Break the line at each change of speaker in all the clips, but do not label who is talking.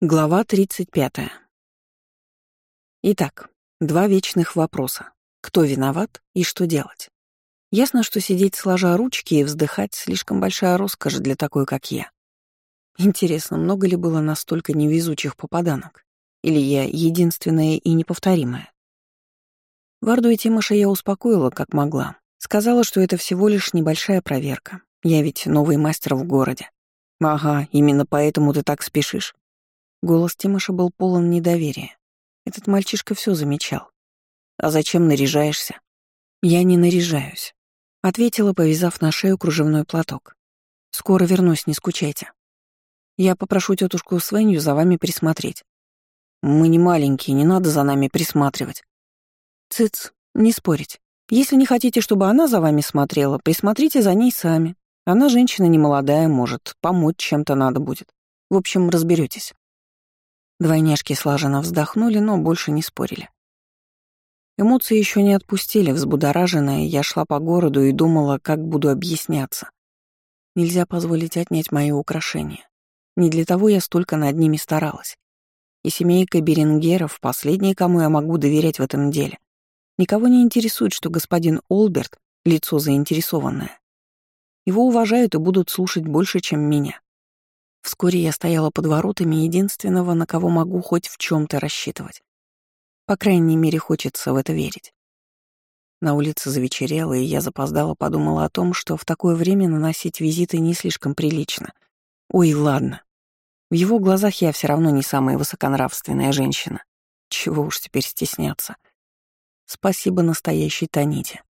Глава 35. Итак, два вечных вопроса. Кто виноват и что делать? Ясно, что сидеть сложа ручки и вздыхать слишком большая роскошь для такой, как я. Интересно, много ли было настолько невезучих попаданок? Или я единственная и неповторимая? Варду и Тимоша я успокоила, как могла. Сказала, что это всего лишь небольшая проверка. Я ведь новый мастер в городе. Ага, именно поэтому ты так спешишь. Голос Тимоша был полон недоверия. Этот мальчишка все замечал. «А зачем наряжаешься?» «Я не наряжаюсь», — ответила, повязав на шею кружевной платок. «Скоро вернусь, не скучайте. Я попрошу тетушку Свенью за вами присмотреть. Мы не маленькие, не надо за нами присматривать». «Цыц, не спорить. Если не хотите, чтобы она за вами смотрела, присмотрите за ней сами. Она женщина немолодая, может, помочь чем-то надо будет. В общем, разберетесь. Двойняшки слаженно вздохнули, но больше не спорили. Эмоции еще не отпустили, взбудораженная, я шла по городу и думала, как буду объясняться. Нельзя позволить отнять мои украшения. Не для того я столько над ними старалась. И семейка Берингеров — последние, кому я могу доверять в этом деле. Никого не интересует, что господин Олберт — лицо заинтересованное. Его уважают и будут слушать больше, чем меня. Вскоре я стояла под воротами единственного, на кого могу хоть в чем то рассчитывать. По крайней мере, хочется в это верить. На улице завечерело, и я запоздала подумала о том, что в такое время наносить визиты не слишком прилично. Ой, ладно. В его глазах я все равно не самая высоконравственная женщина. Чего уж теперь стесняться. Спасибо настоящей Таните.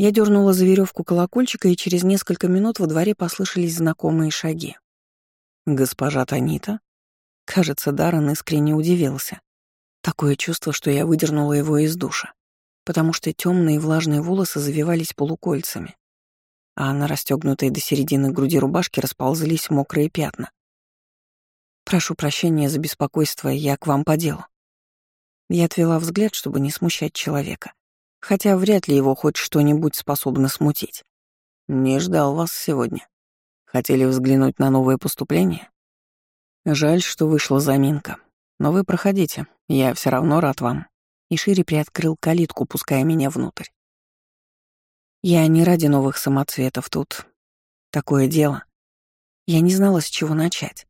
Я дернула за веревку колокольчика, и через несколько минут во дворе послышались знакомые шаги. «Госпожа Танита?» Кажется, Даррен искренне удивился. Такое чувство, что я выдернула его из душа, потому что темные влажные волосы завивались полукольцами, а на расстегнутой до середины груди рубашки расползлись мокрые пятна. «Прошу прощения за беспокойство, я к вам по делу». Я отвела взгляд, чтобы не смущать человека хотя вряд ли его хоть что-нибудь способно смутить. Не ждал вас сегодня. Хотели взглянуть на новое поступление? Жаль, что вышла заминка. Но вы проходите, я все равно рад вам. И шире приоткрыл калитку, пуская меня внутрь. Я не ради новых самоцветов тут. Такое дело. Я не знала, с чего начать.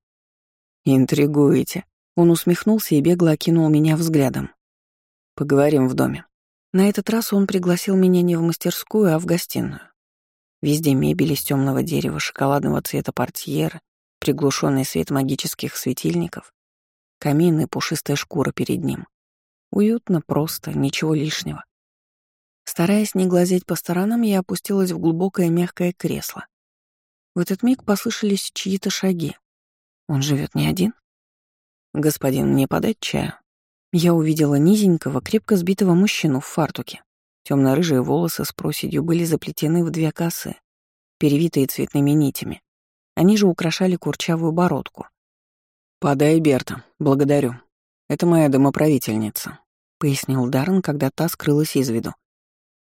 Интригуете. Он усмехнулся и бегло окинул меня взглядом. Поговорим в доме. На этот раз он пригласил меня не в мастерскую, а в гостиную. Везде мебель из темного дерева, шоколадного цвета портьеры, приглушенный свет магических светильников, камин и пушистая шкура перед ним. Уютно, просто, ничего лишнего. Стараясь не глазеть по сторонам, я опустилась в глубокое мягкое кресло. В этот миг послышались чьи-то шаги. Он живет не один? «Господин, мне подать чаю?» Я увидела низенького, крепко сбитого мужчину в фартуке. Темно-рыжие волосы с проседью были заплетены в две косы, перевитые цветными нитями. Они же украшали курчавую бородку. «Подай, Берта, благодарю. Это моя домоправительница», — пояснил Даррен, когда та скрылась из виду.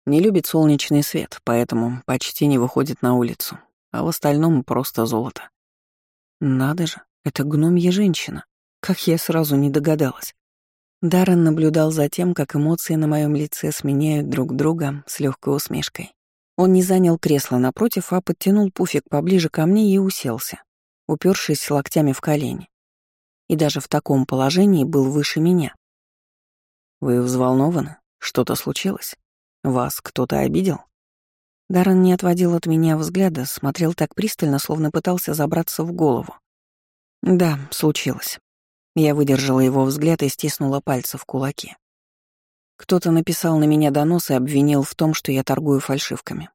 «Не любит солнечный свет, поэтому почти не выходит на улицу, а в остальном просто золото». «Надо же, это гномья женщина. Как я сразу не догадалась. Даррен наблюдал за тем, как эмоции на моем лице сменяют друг друга с легкой усмешкой. Он не занял кресло напротив, а подтянул пуфик поближе ко мне и уселся, упершись локтями в колени. И даже в таком положении был выше меня. «Вы взволнованы? Что-то случилось? Вас кто-то обидел?» Даррен не отводил от меня взгляда, смотрел так пристально, словно пытался забраться в голову. «Да, случилось. Я выдержала его взгляд и стиснула пальцы в кулаки. Кто-то написал на меня донос и обвинил в том, что я торгую фальшивками.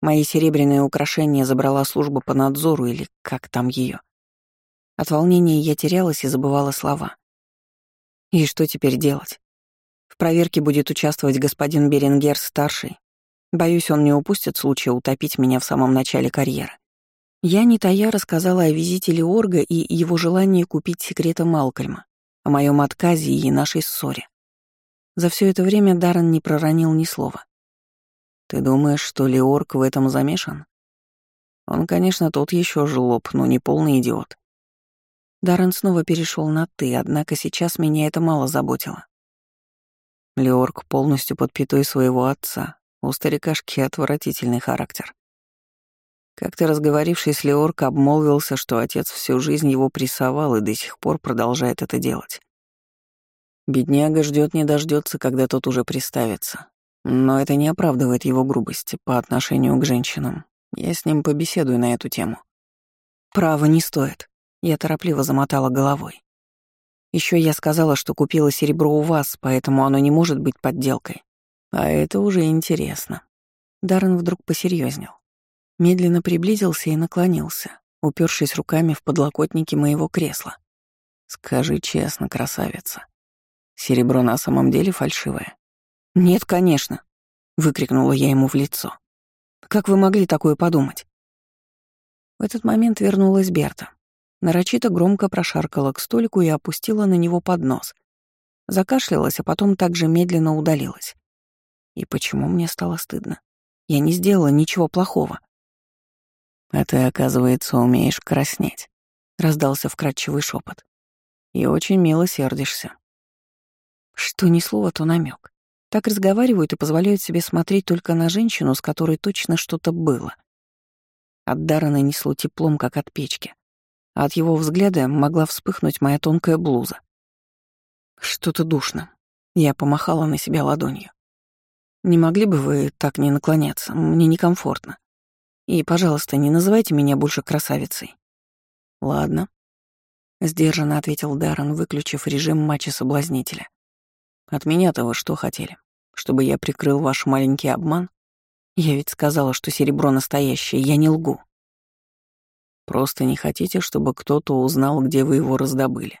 Мои серебряные украшения забрала служба по надзору или как там ее. От волнения я терялась и забывала слова. И что теперь делать? В проверке будет участвовать господин Берингер-старший. Боюсь, он не упустит случая утопить меня в самом начале карьеры. Я, не тая, рассказала о визите Леорга и его желании купить секреты Малкольма, о моем отказе и нашей ссоре. За все это время Даррен не проронил ни слова. «Ты думаешь, что Леорг в этом замешан?» Он, конечно, тот еще жлоб, но не полный идиот. Даррен снова перешел на «ты», однако сейчас меня это мало заботило. Леорг полностью под пятой своего отца. У старикашки отвратительный характер. Как-то разговорившись, Леорг обмолвился, что отец всю жизнь его прессовал и до сих пор продолжает это делать. Бедняга ждет не дождется, когда тот уже приставится. Но это не оправдывает его грубости по отношению к женщинам. Я с ним побеседую на эту тему. Право не стоит. Я торопливо замотала головой. Еще я сказала, что купила серебро у вас, поэтому оно не может быть подделкой. А это уже интересно. Даррен вдруг посерьезнел. Медленно приблизился и наклонился, упершись руками в подлокотники моего кресла. «Скажи честно, красавица, серебро на самом деле фальшивое?» «Нет, конечно», — выкрикнула я ему в лицо. «Как вы могли такое подумать?» В этот момент вернулась Берта. Нарочито громко прошаркала к столику и опустила на него поднос. Закашлялась, а потом также медленно удалилась. И почему мне стало стыдно? Я не сделала ничего плохого. «А ты, оказывается, умеешь краснеть», — раздался вкрадчивый шепот. «И очень мило сердишься». Что ни слово, то намек. Так разговаривают и позволяют себе смотреть только на женщину, с которой точно что-то было. От Даррена несло теплом, как от печки, а от его взгляда могла вспыхнуть моя тонкая блуза. Что-то душно. Я помахала на себя ладонью. «Не могли бы вы так не наклоняться? Мне некомфортно». И, пожалуйста, не называйте меня больше красавицей. Ладно. Сдержанно ответил Даррен, выключив режим матча соблазнителя. От меня-то вы что хотели? Чтобы я прикрыл ваш маленький обман? Я ведь сказала, что серебро настоящее, я не лгу. Просто не хотите, чтобы кто-то узнал, где вы его раздобыли.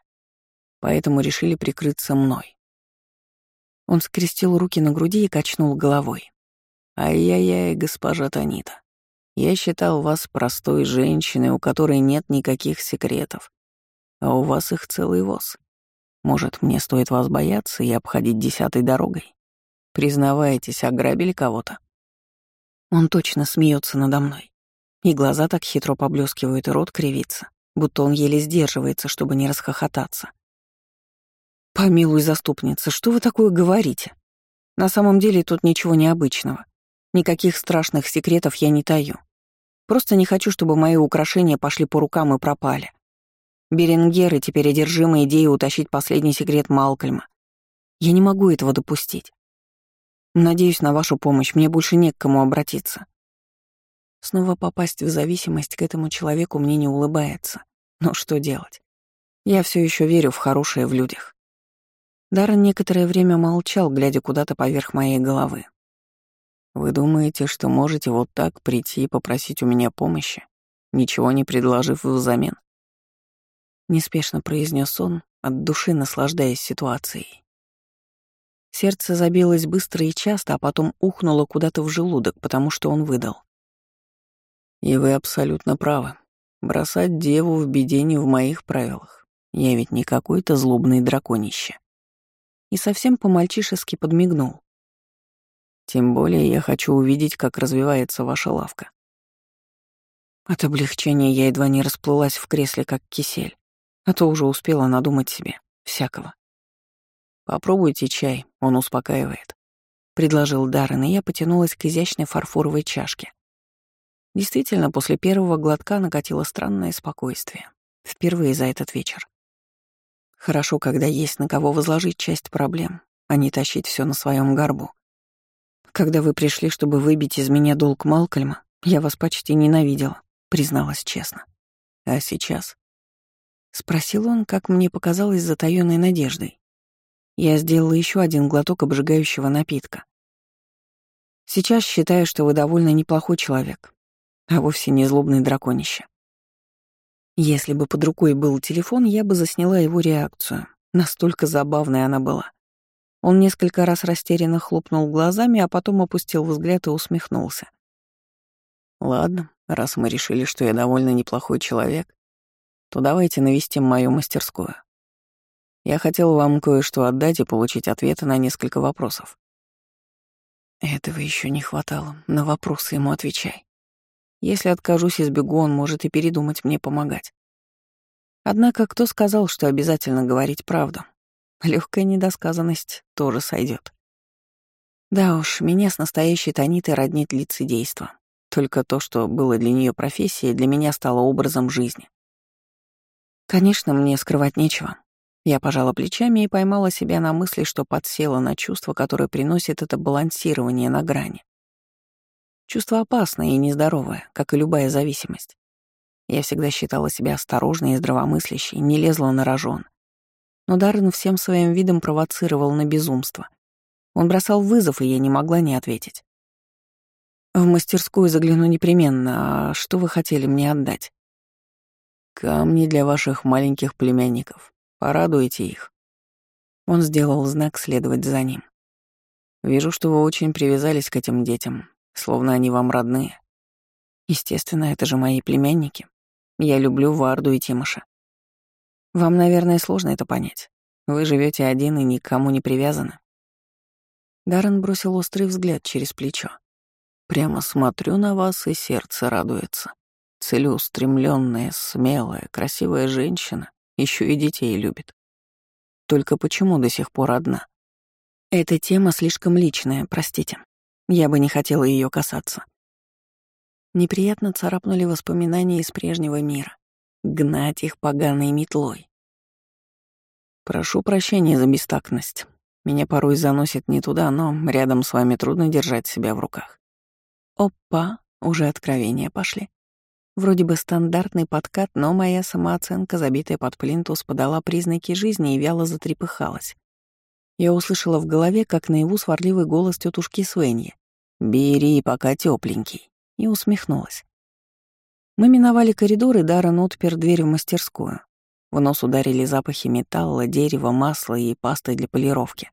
Поэтому решили прикрыться мной. Он скрестил руки на груди и качнул головой. «Ай-яй-яй, госпожа Танита. Я считал вас простой женщиной, у которой нет никаких секретов. А у вас их целый воз. Может, мне стоит вас бояться и обходить десятой дорогой? Признавайтесь, ограбили кого-то?» Он точно смеется надо мной. И глаза так хитро поблескивают, и рот кривится, будто он еле сдерживается, чтобы не расхохотаться. «Помилуй, заступница, что вы такое говорите? На самом деле тут ничего необычного. Никаких страшных секретов я не таю. Просто не хочу, чтобы мои украшения пошли по рукам и пропали. Беренгеры теперь одержимы идеей утащить последний секрет Малкольма. Я не могу этого допустить. Надеюсь на вашу помощь, мне больше не к кому обратиться. Снова попасть в зависимость к этому человеку мне не улыбается. Но что делать? Я все еще верю в хорошее в людях. Даррен некоторое время молчал, глядя куда-то поверх моей головы. Вы думаете, что можете вот так прийти и попросить у меня помощи, ничего не предложив взамен? Неспешно произнес он, от души наслаждаясь ситуацией. Сердце забилось быстро и часто, а потом ухнуло куда-то в желудок, потому что он выдал. И вы абсолютно правы. Бросать деву в беде не в моих правилах. Я ведь не какой-то злобный драконище. И совсем по-мальчишески подмигнул. Тем более я хочу увидеть, как развивается ваша лавка. От облегчения я едва не расплылась в кресле, как кисель, а то уже успела надумать себе всякого. «Попробуйте чай, он успокаивает», — предложил Даррен, и я потянулась к изящной фарфоровой чашке. Действительно, после первого глотка накатило странное спокойствие. Впервые за этот вечер. Хорошо, когда есть на кого возложить часть проблем, а не тащить все на своем горбу. Когда вы пришли, чтобы выбить из меня долг Малкольма, я вас почти ненавидела, призналась честно. А сейчас? Спросил он, как мне показалось, затаённой надеждой. Я сделала еще один глоток обжигающего напитка. Сейчас считаю, что вы довольно неплохой человек, а вовсе не злобный драконище. Если бы под рукой был телефон, я бы засняла его реакцию. Настолько забавной она была. Он несколько раз растерянно хлопнул глазами, а потом опустил взгляд и усмехнулся. «Ладно, раз мы решили, что я довольно неплохой человек, то давайте навестим мою мастерскую. Я хотел вам кое-что отдать и получить ответы на несколько вопросов». Этого еще не хватало. На вопросы ему отвечай. Если откажусь и сбегу, он может и передумать мне помогать. Однако кто сказал, что обязательно говорить правду? Легкая недосказанность тоже сойдет. Да уж, меня с настоящей Танитой роднит лицедейство. Только то, что было для нее профессией, для меня стало образом жизни. Конечно, мне скрывать нечего. Я пожала плечами и поймала себя на мысли, что подсела на чувство, которое приносит это балансирование на грани. Чувство опасное и нездоровое, как и любая зависимость. Я всегда считала себя осторожной и здравомыслящей, не лезла на рожон. Но Даррен всем своим видом провоцировал на безумство. Он бросал вызов, и я не могла не ответить. «В мастерскую загляну непременно. А что вы хотели мне отдать?» «Камни для ваших маленьких племянников. Порадуйте их». Он сделал знак следовать за ним. «Вижу, что вы очень привязались к этим детям, словно они вам родные. Естественно, это же мои племянники. Я люблю Варду и Тимоша. Вам, наверное, сложно это понять. Вы живете один и никому не привязаны. Даррен бросил острый взгляд через плечо. Прямо смотрю на вас, и сердце радуется. Целеустремленная, смелая, красивая женщина, еще и детей любит. Только почему до сих пор одна? Эта тема слишком личная, простите. Я бы не хотела ее касаться. Неприятно царапнули воспоминания из прежнего мира. Гнать их поганой метлой. Прошу прощения за бестактность. Меня порой заносит не туда, но рядом с вами трудно держать себя в руках. Опа, уже откровения пошли. Вроде бы стандартный подкат, но моя самооценка, забитая под плинтус, подала признаки жизни и вяло затрепыхалась. Я услышала в голове, как наяву сварливый голос тетушки Свеньи. «Бери, пока тепленький и усмехнулась. Мы миновали коридор, и Даррен отпер дверь в мастерскую. В нос ударили запахи металла, дерева, масла и пасты для полировки.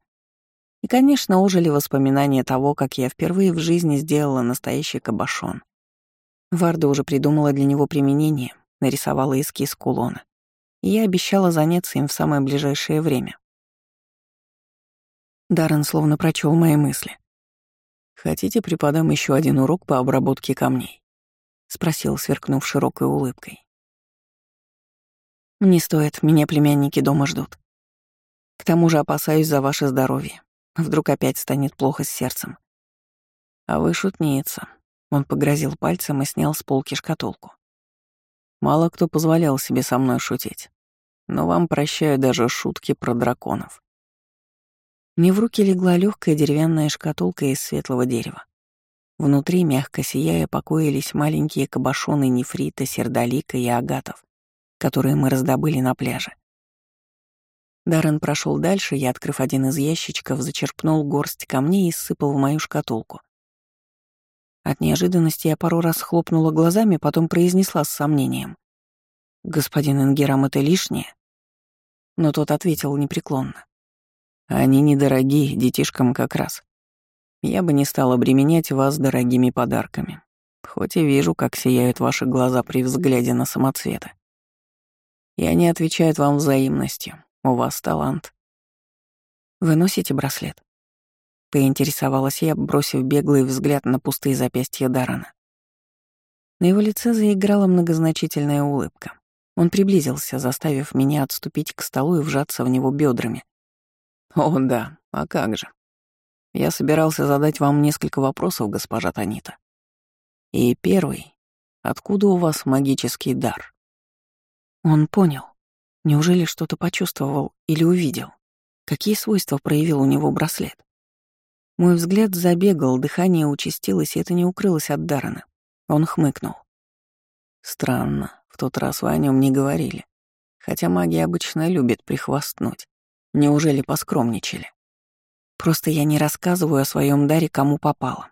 И, конечно, ожили воспоминания того, как я впервые в жизни сделала настоящий кабошон. Варда уже придумала для него применение, нарисовала эскиз кулона. И я обещала заняться им в самое ближайшее время. Даррен словно прочел мои мысли. «Хотите, преподам еще один урок по обработке камней?» — спросил, сверкнув широкой улыбкой. «Не стоит, меня племянники дома ждут. К тому же опасаюсь за ваше здоровье. Вдруг опять станет плохо с сердцем». «А вы шутница», — он погрозил пальцем и снял с полки шкатулку. «Мало кто позволял себе со мной шутить, но вам прощаю даже шутки про драконов. Мне в руки легла легкая деревянная шкатулка из светлого дерева. Внутри, мягко сияя, покоились маленькие кабошоны нефрита, сердолика и агатов, которые мы раздобыли на пляже. Даррен прошел дальше, я, открыв один из ящичков, зачерпнул горсть камней и сыпал в мою шкатулку. От неожиданности я пару раз хлопнула глазами, потом произнесла с сомнением. «Господин Ингерам, это лишнее?» Но тот ответил непреклонно. Они недорогие, детишкам как раз. Я бы не стал обременять вас дорогими подарками, хоть и вижу, как сияют ваши глаза при взгляде на самоцветы. И они отвечают вам взаимностью. У вас талант. Вы носите браслет? Поинтересовалась я, бросив беглый взгляд на пустые запястья Дарана. На его лице заиграла многозначительная улыбка. Он приблизился, заставив меня отступить к столу и вжаться в него бедрами, «О, да, а как же. Я собирался задать вам несколько вопросов, госпожа Танита. И первый — откуда у вас магический дар?» Он понял. Неужели что-то почувствовал или увидел? Какие свойства проявил у него браслет? Мой взгляд забегал, дыхание участилось, и это не укрылось от Даррена. Он хмыкнул. «Странно, в тот раз вы о нем не говорили. Хотя маги обычно любят прихвастнуть. Неужели поскромничали? Просто я не рассказываю о своем даре, кому попало.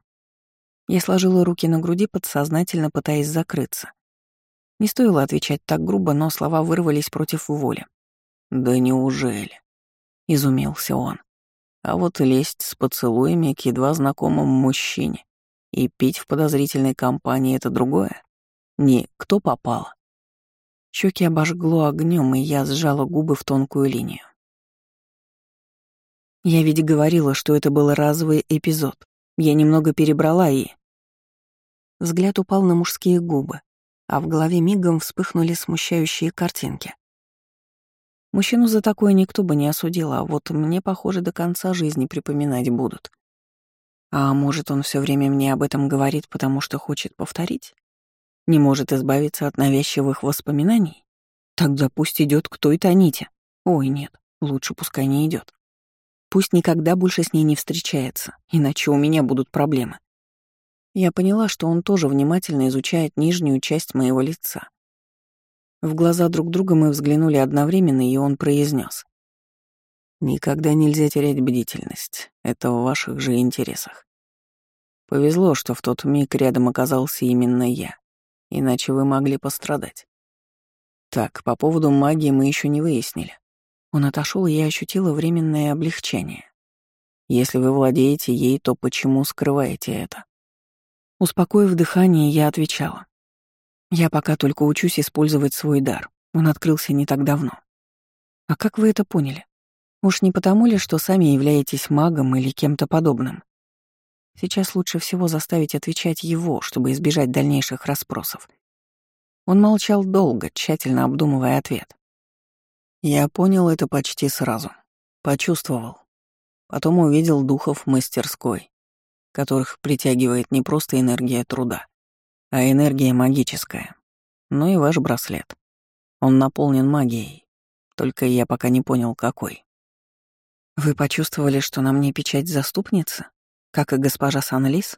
Я сложила руки на груди, подсознательно пытаясь закрыться. Не стоило отвечать так грубо, но слова вырвались против воли. «Да неужели?» — изумился он. А вот лезть с поцелуями к едва знакомому мужчине и пить в подозрительной компании — это другое. Не «кто попало». Щеки обожгло огнем, и я сжала губы в тонкую линию. Я ведь говорила, что это был разовый эпизод. Я немного перебрала и... Взгляд упал на мужские губы, а в голове мигом вспыхнули смущающие картинки. Мужчину за такое никто бы не осудил, а вот мне, похоже, до конца жизни припоминать будут. А может, он все время мне об этом говорит, потому что хочет повторить? Не может избавиться от навязчивых воспоминаний? Тогда пусть идет к той Таните. Ой, нет, лучше пускай не идет. Пусть никогда больше с ней не встречается, иначе у меня будут проблемы. Я поняла, что он тоже внимательно изучает нижнюю часть моего лица. В глаза друг друга мы взглянули одновременно, и он произнес: «Никогда нельзя терять бдительность. Это в ваших же интересах. Повезло, что в тот миг рядом оказался именно я, иначе вы могли пострадать. Так, по поводу магии мы еще не выяснили. Он отошел, и я ощутила временное облегчение. Если вы владеете ей, то почему скрываете это? Успокоив дыхание, я отвечала. Я пока только учусь использовать свой дар. Он открылся не так давно. А как вы это поняли? Уж не потому ли, что сами являетесь магом или кем-то подобным? Сейчас лучше всего заставить отвечать его, чтобы избежать дальнейших расспросов. Он молчал долго, тщательно обдумывая ответ. Я понял это почти сразу. Почувствовал. Потом увидел духов мастерской которых притягивает не просто энергия труда, а энергия магическая. Ну и ваш браслет. Он наполнен магией, только я пока не понял, какой. Вы почувствовали, что на мне печать заступницы, как и госпожа Санлис?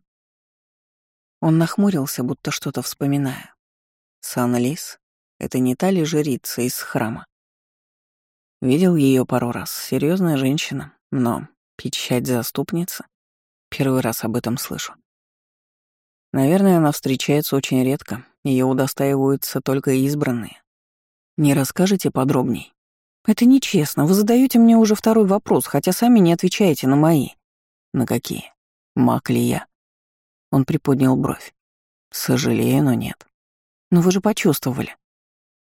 Он нахмурился, будто что-то вспоминая. Санлис — это не та ли жрица из храма? Видел ее пару раз, серьезная женщина, но печать заступницы? Первый раз об этом слышу. Наверное, она встречается очень редко, ее удостаиваются только избранные. Не расскажете подробней? Это нечестно, вы задаете мне уже второй вопрос, хотя сами не отвечаете на мои. На какие? Маг ли я? Он приподнял бровь. Сожалею, но нет. Но вы же почувствовали.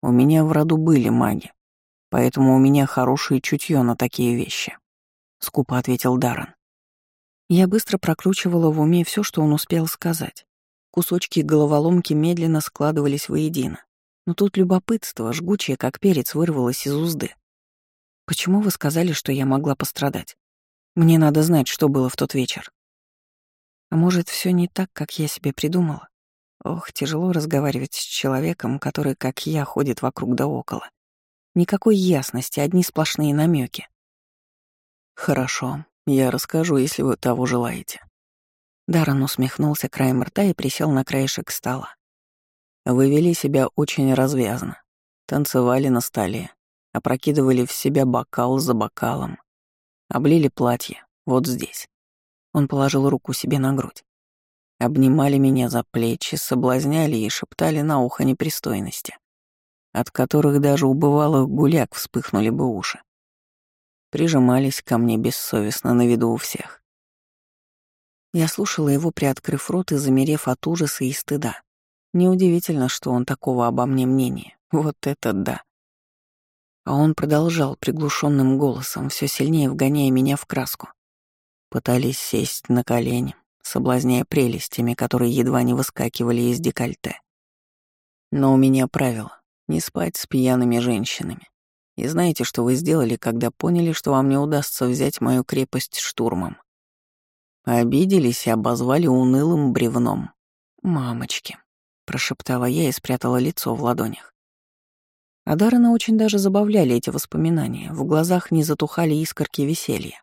У меня в роду были маги, поэтому у меня хорошее чутье на такие вещи. Скупо ответил Даррен. Я быстро прокручивала в уме все, что он успел сказать. Кусочки головоломки медленно складывались воедино. Но тут любопытство, жгучее, как перец, вырвалось из узды. «Почему вы сказали, что я могла пострадать? Мне надо знать, что было в тот вечер». А может, все не так, как я себе придумала? Ох, тяжело разговаривать с человеком, который, как я, ходит вокруг да около. Никакой ясности, одни сплошные намеки. Хорошо, я расскажу, если вы того желаете». Даррен усмехнулся краем рта и присел на краешек стола. Вы вели себя очень развязно. Танцевали на столе, опрокидывали в себя бокал за бокалом, облили платье вот здесь. Он положил руку себе на грудь. Обнимали меня за плечи, соблазняли и шептали на ухо непристойности, от которых даже у бывалых гуляк вспыхнули бы уши прижимались ко мне бессовестно на виду у всех. Я слушала его, приоткрыв рот и замерев от ужаса и стыда. Неудивительно, что он такого обо мне мнения. Вот это да. А он продолжал приглушенным голосом, все сильнее вгоняя меня в краску. Пытались сесть на колени, соблазняя прелестями, которые едва не выскакивали из декольте. Но у меня правило — не спать с пьяными женщинами. И знаете, что вы сделали, когда поняли, что вам не удастся взять мою крепость штурмом? Обиделись и обозвали унылым бревном. «Мамочки», — прошептала я и спрятала лицо в ладонях. А Даррена очень даже забавляли эти воспоминания, в глазах не затухали искорки веселья.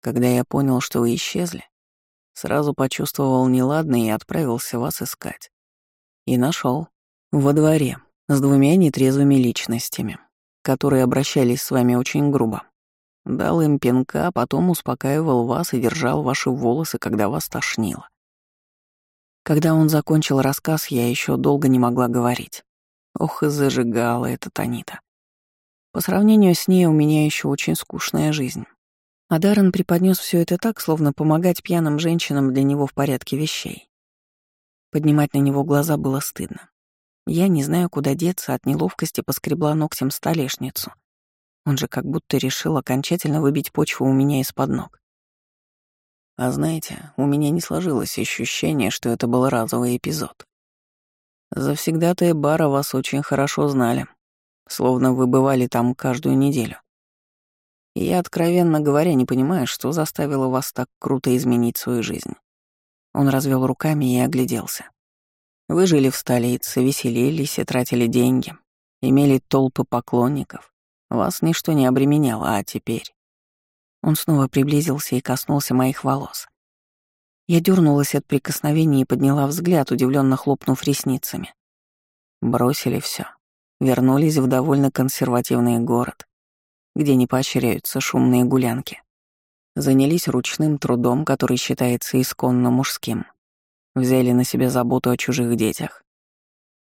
Когда я понял, что вы исчезли, сразу почувствовал неладное и отправился вас искать. И нашел Во дворе, с двумя нетрезвыми личностями, которые обращались с вами очень грубо. Дал им пинка, потом успокаивал вас и держал ваши волосы, когда вас тошнило. Когда он закончил рассказ, я еще долго не могла говорить. Ох, и зажигала эта Танита. По сравнению с ней у меня еще очень скучная жизнь. А Даррен преподнес все это так, словно помогать пьяным женщинам для него в порядке вещей. Поднимать на него глаза было стыдно. Я, не знаю, куда деться, от неловкости поскребла ногтем столешницу. Он же как будто решил окончательно выбить почву у меня из-под ног. А знаете, у меня не сложилось ощущение, что это был разовый эпизод. Завсегдатые бара вас очень хорошо знали. словно вы бывали там каждую неделю. И я, откровенно говоря, не понимаю, что заставило вас так круто изменить свою жизнь. Он развел руками и огляделся. Вы жили в столице, веселились и тратили деньги, имели толпы поклонников. Вас ничто не обременяло, а теперь... Он снова приблизился и коснулся моих волос. Я дернулась от прикосновения и подняла взгляд, удивленно хлопнув ресницами. Бросили все, вернулись в довольно консервативный город, где не поощряются шумные гулянки. Занялись ручным трудом, который считается исконно мужским. Взяли на себя заботу о чужих детях.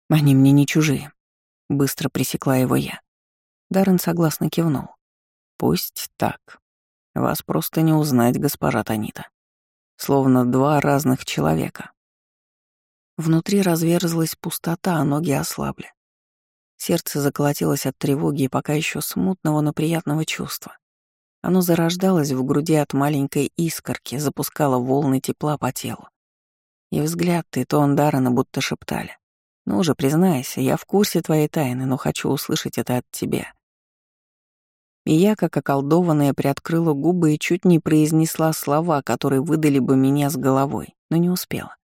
Они мне не чужие. Быстро пресекла его я. Даррен согласно кивнул. Пусть так. Вас просто не узнать, госпожа Танита словно два разных человека. Внутри разверзлась пустота, а ноги ослабли. Сердце заколотилось от тревоги и пока еще смутного, но приятного чувства. Оно зарождалось в груди от маленькой искорки, запускало волны тепла по телу. И взгляд и тон Даррена будто шептали. «Ну уже признайся, я в курсе твоей тайны, но хочу услышать это от тебя и я, как околдованная, приоткрыла губы и чуть не произнесла слова, которые выдали бы меня с головой, но не успела.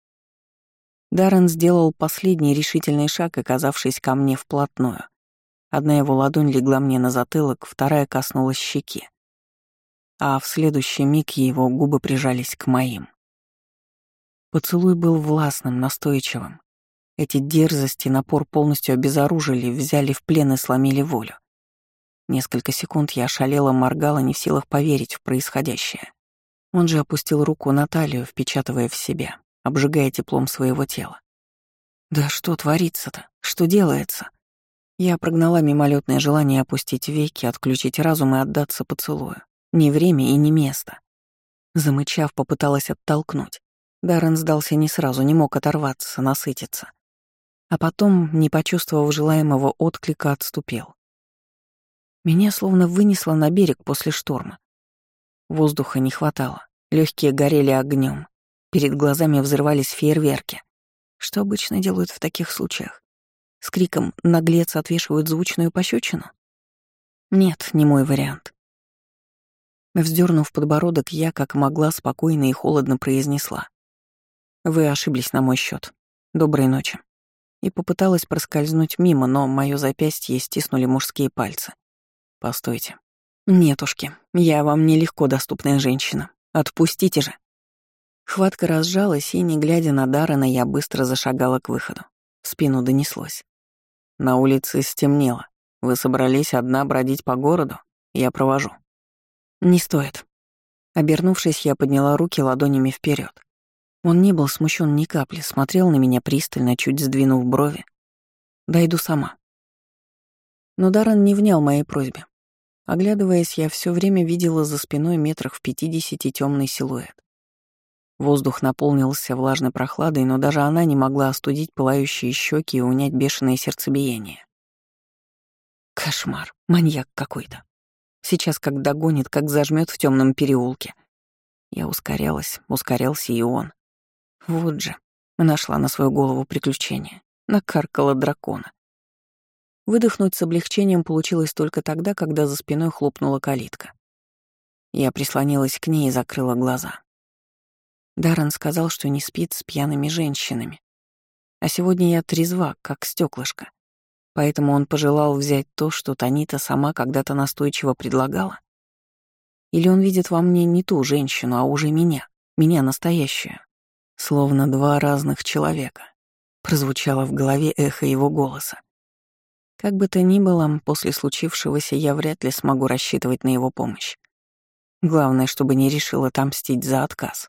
Даррен сделал последний решительный шаг, оказавшись ко мне вплотную. Одна его ладонь легла мне на затылок, вторая коснулась щеки. А в следующий миг его губы прижались к моим. Поцелуй был властным, настойчивым. Эти дерзости напор полностью обезоружили, взяли в плен и сломили волю. Несколько секунд я ошалела, моргала, не в силах поверить в происходящее. Он же опустил руку на талию, впечатывая в себя, обжигая теплом своего тела. «Да что творится-то? Что делается?» Я прогнала мимолетное желание опустить веки, отключить разум и отдаться поцелую. Ни время и ни место. Замычав, попыталась оттолкнуть. Даррен сдался не сразу, не мог оторваться, насытиться. А потом, не почувствовав желаемого отклика, отступил. Меня словно вынесло на берег после шторма. Воздуха не хватало, легкие горели огнем, перед глазами взрывались фейерверки. Что обычно делают в таких случаях? С криком «наглец» отвешивают звучную пощечину? Нет, не мой вариант. Вздернув подбородок, я, как могла, спокойно и холодно произнесла. «Вы ошиблись на мой счет. Доброй ночи». И попыталась проскользнуть мимо, но мое запястье стиснули мужские пальцы. Постойте. Нетушки, я вам нелегко доступная женщина. Отпустите же. Хватка разжалась, и, не глядя на Даррена, я быстро зашагала к выходу. В спину донеслось. На улице стемнело. Вы собрались одна бродить по городу? Я провожу. Не стоит. Обернувшись, я подняла руки ладонями вперед. Он не был смущен ни капли, смотрел на меня пристально, чуть сдвинув брови. Дойду сама. Но Даррен не внял моей просьбе. Оглядываясь, я все время видела за спиной метрах в пятидесяти темный силуэт. Воздух наполнился влажной прохладой, но даже она не могла остудить пылающие щеки и унять бешеное сердцебиение. Кошмар, маньяк какой-то. Сейчас как догонит, как зажмет в темном переулке. Я ускорялась, ускорялся и он. Вот же, нашла на свою голову приключение, накаркала дракона. Выдохнуть с облегчением получилось только тогда, когда за спиной хлопнула калитка. Я прислонилась к ней и закрыла глаза. Даррен сказал, что не спит с пьяными женщинами. А сегодня я трезва, как стеклышко. Поэтому он пожелал взять то, что Танита сама когда-то настойчиво предлагала. Или он видит во мне не ту женщину, а уже меня, меня настоящую. Словно два разных человека. Прозвучало в голове эхо его голоса. Как бы то ни было, после случившегося я вряд ли смогу рассчитывать на его помощь. Главное, чтобы не решил отомстить за отказ.